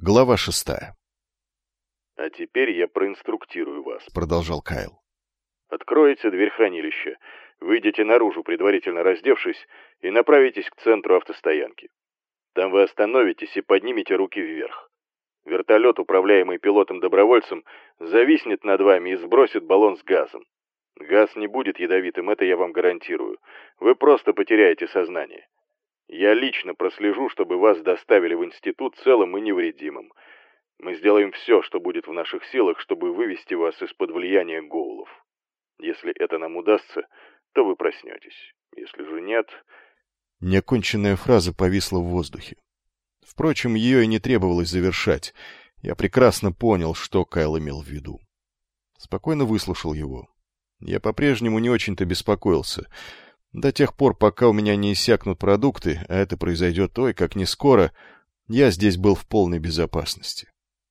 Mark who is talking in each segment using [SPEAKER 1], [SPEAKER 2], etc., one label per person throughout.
[SPEAKER 1] Глава шестая.
[SPEAKER 2] «А теперь я проинструктирую вас», —
[SPEAKER 1] продолжал Кайл.
[SPEAKER 2] «Откроете дверь хранилища, выйдете наружу, предварительно раздевшись, и направитесь к центру автостоянки. Там вы остановитесь и поднимете руки вверх. Вертолет, управляемый пилотом-добровольцем, зависнет над вами и сбросит баллон с газом. Газ не будет ядовитым, это я вам гарантирую. Вы просто потеряете сознание. Я лично прослежу, чтобы вас доставили в институт целым и невредимым. Мы сделаем все, что будет в наших силах, чтобы вывести вас из-под влияния гоулов. Если это нам удастся, то вы проснетесь. Если же нет...
[SPEAKER 1] Неоконченная фраза повисла в воздухе. Впрочем, ее и не требовалось завершать. Я прекрасно понял, что Кайл имел в виду. Спокойно выслушал его. Я по-прежнему не очень-то беспокоился. До тех пор, пока у меня не иссякнут продукты, а это произойдет той, как не скоро, я здесь был в полной безопасности.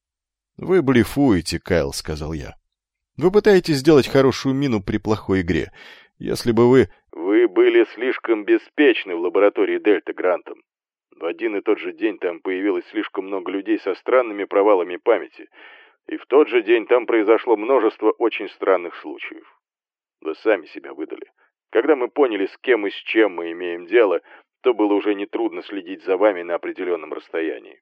[SPEAKER 1] — Вы блефуете, Кайл, — сказал я. — Вы пытаетесь сделать хорошую мину при плохой игре. Если бы вы...
[SPEAKER 2] — Вы были слишком беспечны в лаборатории Дельта Грантом. В один и тот же день там появилось слишком много людей со странными провалами памяти, и в тот же день там произошло множество очень странных случаев. Вы сами себя выдали. — когда мы поняли, с кем и с чем мы имеем дело, то было уже нетрудно следить за вами на определенном расстоянии.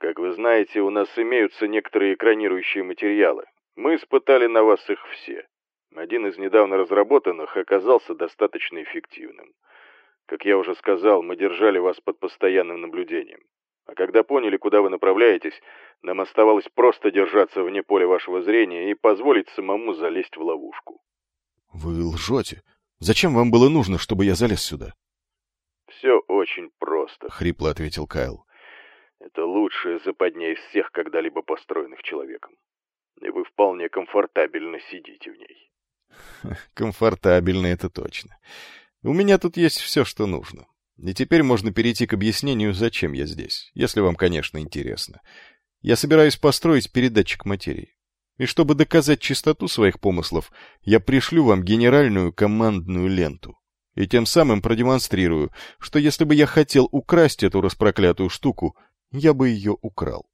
[SPEAKER 2] Как вы знаете, у нас имеются некоторые экранирующие материалы. Мы испытали на вас их все. Один из недавно разработанных оказался достаточно эффективным. Как я уже сказал, мы держали вас под постоянным наблюдением. А когда поняли, куда вы направляетесь, нам оставалось просто держаться вне поля вашего зрения и позволить самому залезть в ловушку.
[SPEAKER 1] — Вы лжете. Зачем вам было нужно, чтобы я залез сюда?
[SPEAKER 2] — Все очень просто, —
[SPEAKER 1] хрипло ответил Кайл.
[SPEAKER 2] — Это лучшая западня из всех когда-либо построенных человеком. И вы вполне комфортабельно сидите в ней.
[SPEAKER 1] — Комфортабельно, это точно. У меня тут есть все, что нужно. И теперь можно перейти к объяснению, зачем я здесь, если вам, конечно, интересно. Я собираюсь построить передатчик материи. И чтобы доказать чистоту своих помыслов, я пришлю вам генеральную командную ленту. И тем самым продемонстрирую, что если бы я хотел украсть эту распроклятую штуку, я бы ее украл.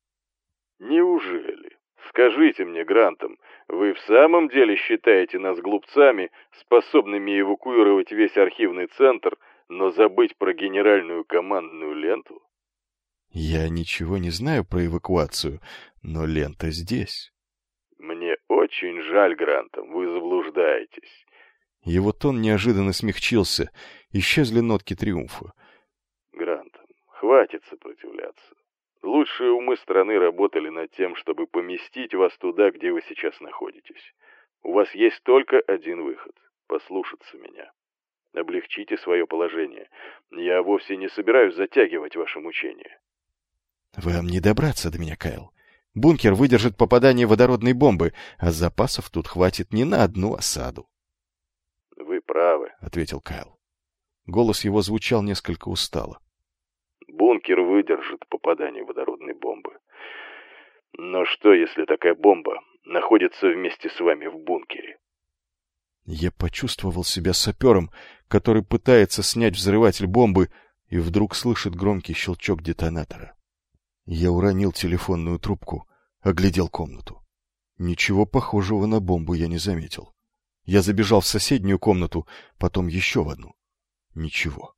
[SPEAKER 2] Неужели? Скажите мне, Грантом, вы в самом деле считаете нас глупцами, способными эвакуировать весь архивный центр, но забыть про генеральную командную ленту?
[SPEAKER 1] Я ничего не знаю про эвакуацию, но лента здесь.
[SPEAKER 2] Мне очень жаль, Грантом, вы заблуждаетесь.
[SPEAKER 1] Его тон неожиданно смягчился, исчезли нотки триумфа.
[SPEAKER 2] Грантом, хватит сопротивляться. Лучшие умы страны работали над тем, чтобы поместить вас туда, где вы сейчас находитесь. У вас есть только один выход — послушаться меня. Облегчите свое положение. Я вовсе не собираюсь затягивать ваше мучение.
[SPEAKER 1] Вам не добраться до меня, Кайл. Бункер выдержит попадание водородной бомбы, а запасов тут хватит не на одну осаду.
[SPEAKER 2] — Вы правы, —
[SPEAKER 1] ответил Кайл. Голос его звучал несколько устало.
[SPEAKER 2] — Бункер выдержит попадание водородной бомбы. Но что, если такая бомба находится вместе с вами в бункере?
[SPEAKER 1] Я почувствовал себя сапером, который пытается снять взрыватель бомбы и вдруг слышит громкий щелчок детонатора. Я уронил телефонную трубку, оглядел комнату. Ничего похожего на бомбу я не заметил. Я забежал в соседнюю комнату, потом еще в одну. Ничего.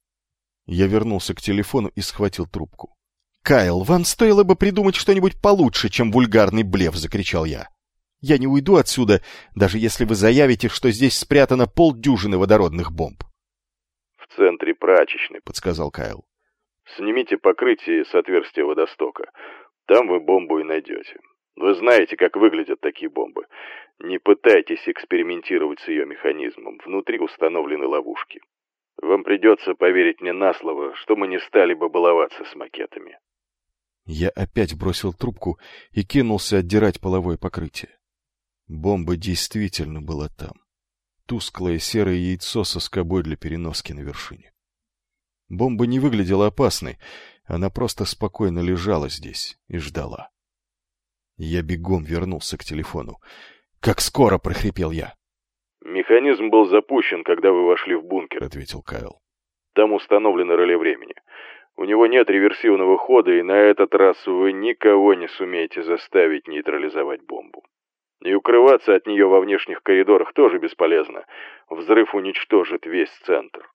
[SPEAKER 1] Я вернулся к телефону и схватил трубку. «Кайл, вам стоило бы придумать что-нибудь получше, чем вульгарный блеф!» — закричал я. «Я не уйду отсюда, даже если вы заявите, что здесь спрятано полдюжины водородных бомб».
[SPEAKER 2] «В центре прачечной», —
[SPEAKER 1] подсказал Кайл.
[SPEAKER 2] Снимите покрытие с отверстия водостока. Там вы бомбу и найдете. Вы знаете, как выглядят такие бомбы. Не пытайтесь экспериментировать с ее механизмом. Внутри установлены ловушки. Вам придется поверить мне на слово, что мы не стали бы баловаться с макетами.
[SPEAKER 1] Я опять бросил трубку и кинулся отдирать половое покрытие. Бомба действительно была там. Тусклое серое яйцо со скобой для переноски на вершине. Бомба не выглядела опасной, она просто спокойно лежала здесь и ждала. Я бегом вернулся к телефону. «Как скоро!» — прохрипел я.
[SPEAKER 2] «Механизм был запущен, когда вы вошли в бункер», —
[SPEAKER 1] ответил Кайл.
[SPEAKER 2] «Там установлено реле времени. У него нет реверсивного хода, и на этот раз вы никого не сумеете заставить нейтрализовать бомбу. И укрываться от нее во внешних коридорах тоже бесполезно. Взрыв уничтожит весь центр.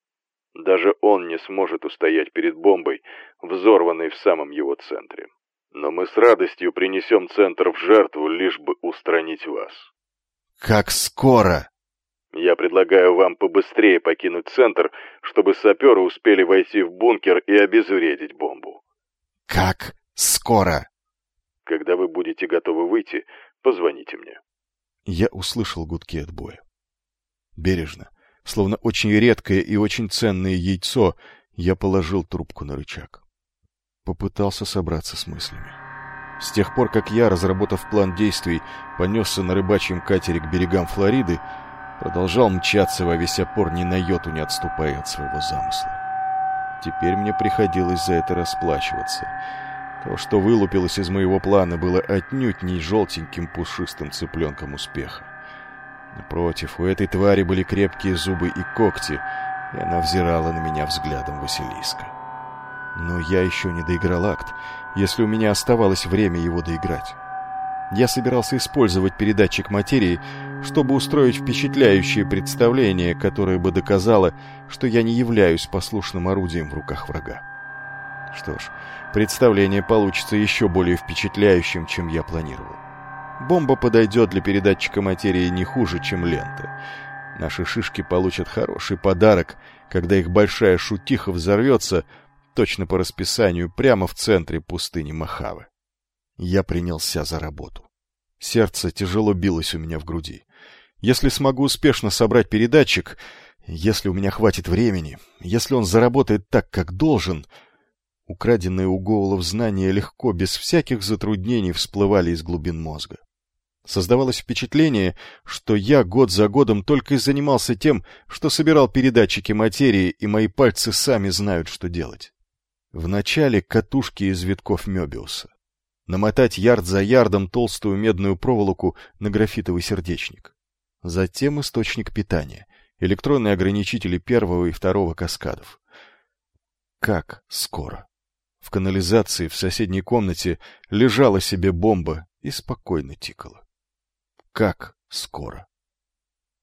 [SPEAKER 2] Даже он не сможет устоять перед бомбой, взорванной в самом его центре. Но мы с радостью принесем центр в жертву, лишь бы устранить вас.
[SPEAKER 1] Как скоро?
[SPEAKER 2] Я предлагаю вам побыстрее покинуть центр, чтобы саперы успели войти в бункер и обезвредить бомбу.
[SPEAKER 1] Как скоро?
[SPEAKER 2] Когда вы будете готовы выйти, позвоните мне.
[SPEAKER 1] Я услышал гудки отбоя. Бережно, словно очень редкое и очень ценное яйцо, я положил трубку на рычаг. Попытался собраться с мыслями. С тех пор, как я, разработав план действий, понесся на рыбачьем катере к берегам Флориды, продолжал мчаться во весь опор, ни на йоту не отступая от своего замысла. Теперь мне приходилось за это расплачиваться. То, что вылупилось из моего плана, было отнюдь не желтеньким пушистым цыпленком успеха. Напротив, у этой твари были крепкие зубы и когти, и она взирала на меня взглядом Василиска. Но я еще не доиграл акт, если у меня оставалось время его доиграть. Я собирался использовать передатчик материи, чтобы устроить впечатляющее представление, которое бы доказало, что я не являюсь послушным орудием в руках врага. Что ж, представление получится еще более впечатляющим, чем я планировал. Бомба подойдет для передатчика материи не хуже, чем лента. Наши шишки получат хороший подарок, когда их большая шутиха взорвется точно по расписанию прямо в центре пустыни Махавы. Я принялся за работу. Сердце тяжело билось у меня в груди. Если смогу успешно собрать передатчик, если у меня хватит времени, если он заработает так, как должен... Украденные у Гоулов знания легко, без всяких затруднений, всплывали из глубин мозга. Создавалось впечатление, что я год за годом только и занимался тем, что собирал передатчики материи, и мои пальцы сами знают, что делать. Вначале катушки из витков Мёбиуса намотать ярд за ярдом толстую медную проволоку на графитовый сердечник. Затем источник питания, электронные ограничители первого и второго каскадов. Как скоро? В канализации в соседней комнате лежала себе бомба и спокойно тикала. Как скоро?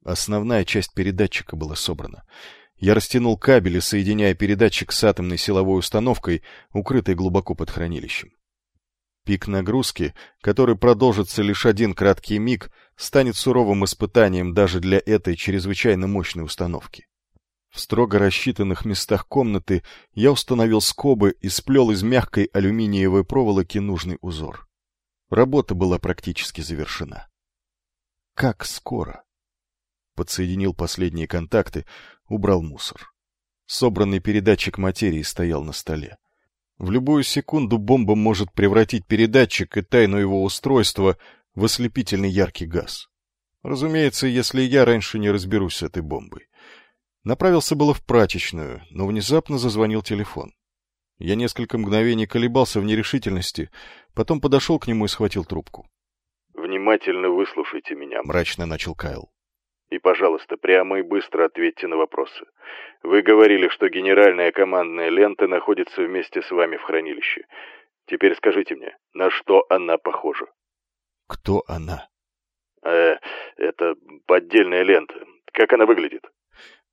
[SPEAKER 1] Основная часть передатчика была собрана. Я растянул кабели, соединяя передатчик с атомной силовой установкой, укрытой глубоко под хранилищем. Пик нагрузки, который продолжится лишь один краткий миг, станет суровым испытанием даже для этой чрезвычайно мощной установки. В строго рассчитанных местах комнаты я установил скобы и сплел из мягкой алюминиевой проволоки нужный узор. Работа была практически завершена. Как скоро? Подсоединил последние контакты, убрал мусор. Собранный передатчик материи стоял на столе. В любую секунду бомба может превратить передатчик и тайну его устройства в ослепительный яркий газ. Разумеется, если я раньше не разберусь с этой бомбой. Направился было в прачечную, но внезапно зазвонил телефон. Я несколько мгновений колебался в нерешительности, потом подошел к нему и схватил трубку.
[SPEAKER 2] «Внимательно выслушайте меня», —
[SPEAKER 1] мрачно начал Кайл.
[SPEAKER 2] И, пожалуйста, прямо и быстро ответьте на вопросы. Вы говорили, что генеральная командная лента находится вместе с вами в хранилище. Теперь скажите мне, на что она похожа?
[SPEAKER 1] Кто она?
[SPEAKER 2] Э, это поддельная лента. Как она выглядит?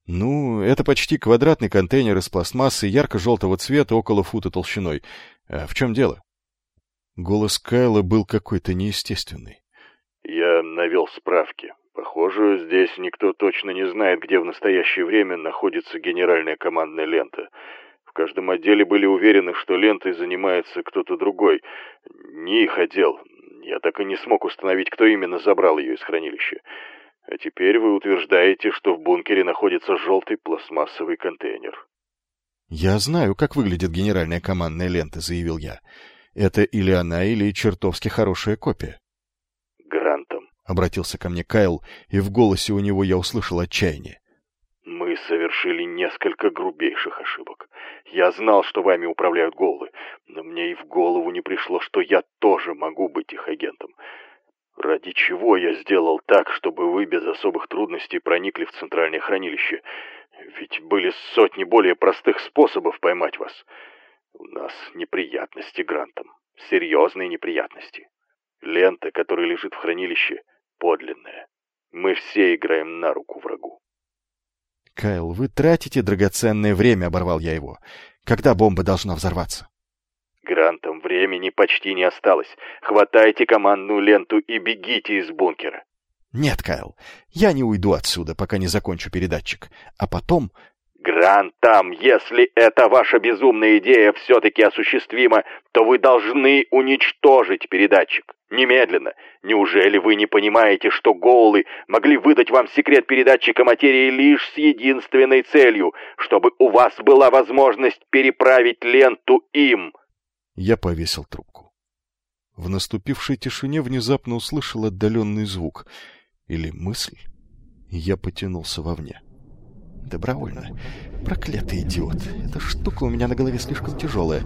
[SPEAKER 1] Ну, это почти квадратный контейнер из пластмассы ярко-желтого цвета около фута толщиной. А в чем дело? Голос Кайла был какой-то неестественный.
[SPEAKER 2] Я навел справки. Похоже, здесь никто точно не знает, где в настоящее время находится генеральная командная лента. В каждом отделе были уверены, что лентой занимается кто-то другой. Не их отдел. Я так и не смог установить, кто именно забрал ее из хранилища. А теперь вы утверждаете, что в бункере находится желтый пластмассовый контейнер.
[SPEAKER 1] «Я знаю, как выглядит генеральная командная лента», — заявил я. «Это или она, или чертовски хорошая копия» обратился ко мне Кайл, и в голосе у него я услышал отчаяние.
[SPEAKER 2] Мы совершили несколько грубейших ошибок. Я знал, что вами управляют голы, но мне и в голову не пришло, что я тоже могу быть их агентом. Ради чего я сделал так, чтобы вы без особых трудностей проникли в центральное хранилище? Ведь были сотни более простых способов поймать вас. У нас неприятности, Грантом. Серьезные неприятности. Лента, которая лежит в хранилище, подлинная. Мы все играем на руку врагу.
[SPEAKER 1] «Кайл, вы тратите драгоценное время», — оборвал я его. «Когда бомба должна взорваться?»
[SPEAKER 2] «Грантом времени почти не осталось. Хватайте командную ленту и бегите из бункера».
[SPEAKER 1] «Нет, Кайл, я не уйду отсюда, пока не закончу передатчик. А потом
[SPEAKER 2] Грантам, если эта ваша безумная идея все-таки осуществима, то вы должны уничтожить передатчик. Немедленно. Неужели вы не понимаете, что Гоулы могли выдать вам секрет передатчика материи лишь с единственной целью, чтобы у вас была возможность переправить ленту им?
[SPEAKER 1] Я повесил трубку. В наступившей тишине внезапно услышал отдаленный звук или мысль, я потянулся вовне. Добровольно. Проклятый идиот. Эта штука у меня на голове слишком тяжелая.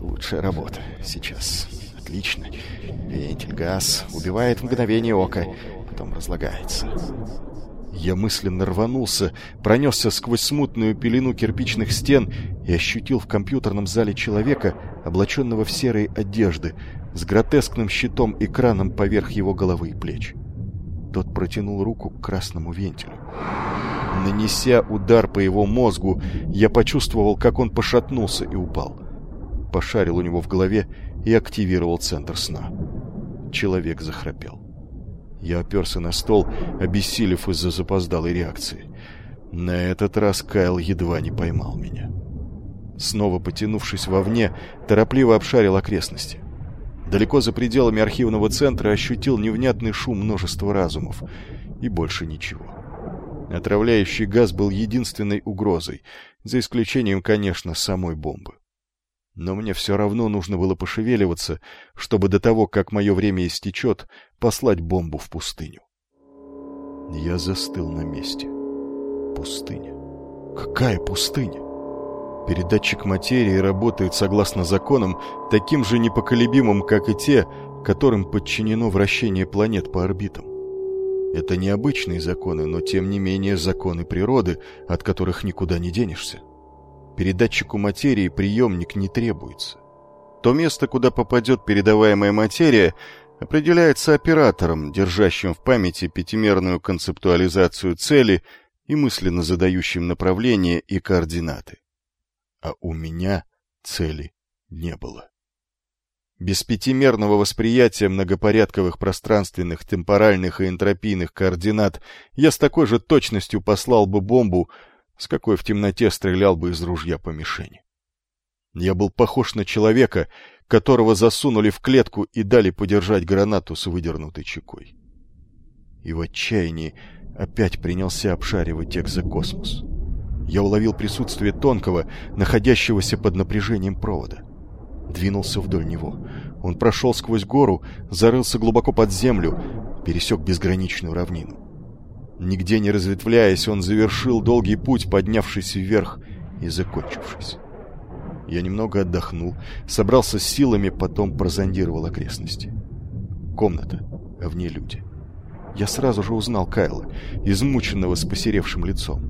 [SPEAKER 1] Лучшая работа. Сейчас. Отлично. Вентиль, газ. Убивает в мгновение ока. Потом разлагается. Я мысленно рванулся, пронесся сквозь смутную пелену кирпичных стен и ощутил в компьютерном зале человека, облаченного в серые одежды, с гротескным щитом-экраном поверх его головы и плеч. Тот протянул руку к красному вентилю. Нанеся удар по его мозгу, я почувствовал, как он пошатнулся и упал. Пошарил у него в голове и активировал центр сна. Человек захрапел. Я оперся на стол, обессилев из-за запоздалой реакции. На этот раз Кайл едва не поймал меня. Снова потянувшись вовне, торопливо обшарил окрестности. Далеко за пределами архивного центра ощутил невнятный шум множества разумов. И больше ничего. Отравляющий газ был единственной угрозой, за исключением, конечно, самой бомбы. Но мне все равно нужно было пошевеливаться, чтобы до того, как мое время истечет, послать бомбу в пустыню. Я застыл на месте. Пустыня. Какая пустыня? Передатчик материи работает согласно законам, таким же непоколебимым, как и те, которым подчинено вращение планет по орбитам. Это необычные законы, но тем не менее законы природы, от которых никуда не денешься. Передатчику материи приемник не требуется. То место, куда попадет передаваемая материя, определяется оператором, держащим в памяти пятимерную концептуализацию цели и мысленно задающим направление и координаты. А у меня цели не было. Без пятимерного восприятия многопорядковых пространственных, темпоральных и энтропийных координат я с такой же точностью послал бы бомбу, с какой в темноте стрелял бы из ружья по мишени. Я был похож на человека, которого засунули в клетку и дали подержать гранату с выдернутой чекой. И в отчаянии опять принялся обшаривать экзокосмос. Я уловил присутствие тонкого, находящегося под напряжением провода двинулся вдоль него. Он прошел сквозь гору, зарылся глубоко под землю, пересек безграничную равнину. Нигде не разветвляясь, он завершил долгий путь, поднявшись вверх и закончившись. Я немного отдохнул, собрался с силами, потом прозондировал окрестности. Комната, а в ней люди. Я сразу же узнал Кайла, измученного с посеревшим лицом.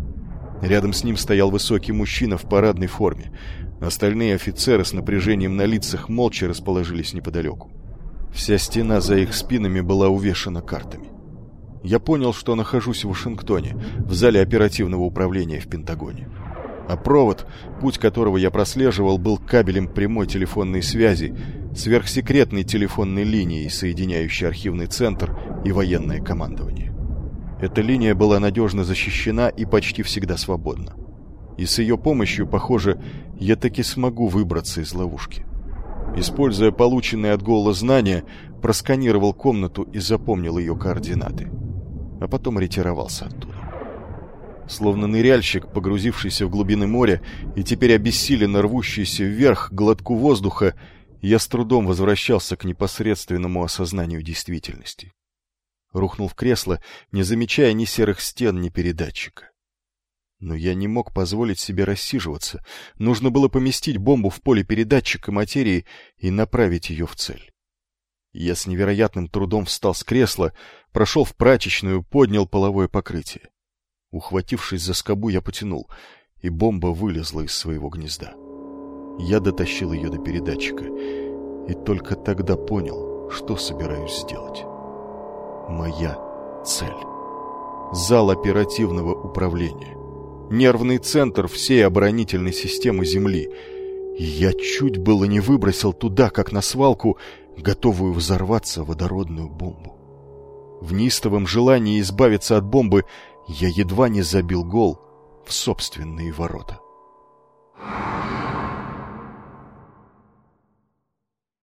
[SPEAKER 1] Рядом с ним стоял высокий мужчина в парадной форме. Остальные офицеры с напряжением на лицах молча расположились неподалеку. Вся стена за их спинами была увешана картами. Я понял, что нахожусь в Вашингтоне, в зале оперативного управления в Пентагоне. А провод, путь которого я прослеживал, был кабелем прямой телефонной связи, сверхсекретной телефонной линией, соединяющей архивный центр и военное командование. Эта линия была надежно защищена и почти всегда свободна и с ее помощью, похоже, я таки смогу выбраться из ловушки. Используя полученные от Гола знания, просканировал комнату и запомнил ее координаты. А потом ретировался оттуда. Словно ныряльщик, погрузившийся в глубины моря и теперь обессиленно рвущийся вверх глотку воздуха, я с трудом возвращался к непосредственному осознанию действительности. Рухнул в кресло, не замечая ни серых стен, ни передатчика. Но я не мог позволить себе рассиживаться. Нужно было поместить бомбу в поле передатчика материи и направить ее в цель. Я с невероятным трудом встал с кресла, прошел в прачечную, поднял половое покрытие. Ухватившись за скобу, я потянул, и бомба вылезла из своего гнезда. Я дотащил ее до передатчика и только тогда понял, что собираюсь сделать. Моя цель. Зал оперативного управления. Нервный центр всей оборонительной системы Земли. Я чуть было не выбросил туда, как на свалку, готовую взорваться водородную бомбу. В неистовом желании избавиться от бомбы я едва не забил гол в собственные ворота.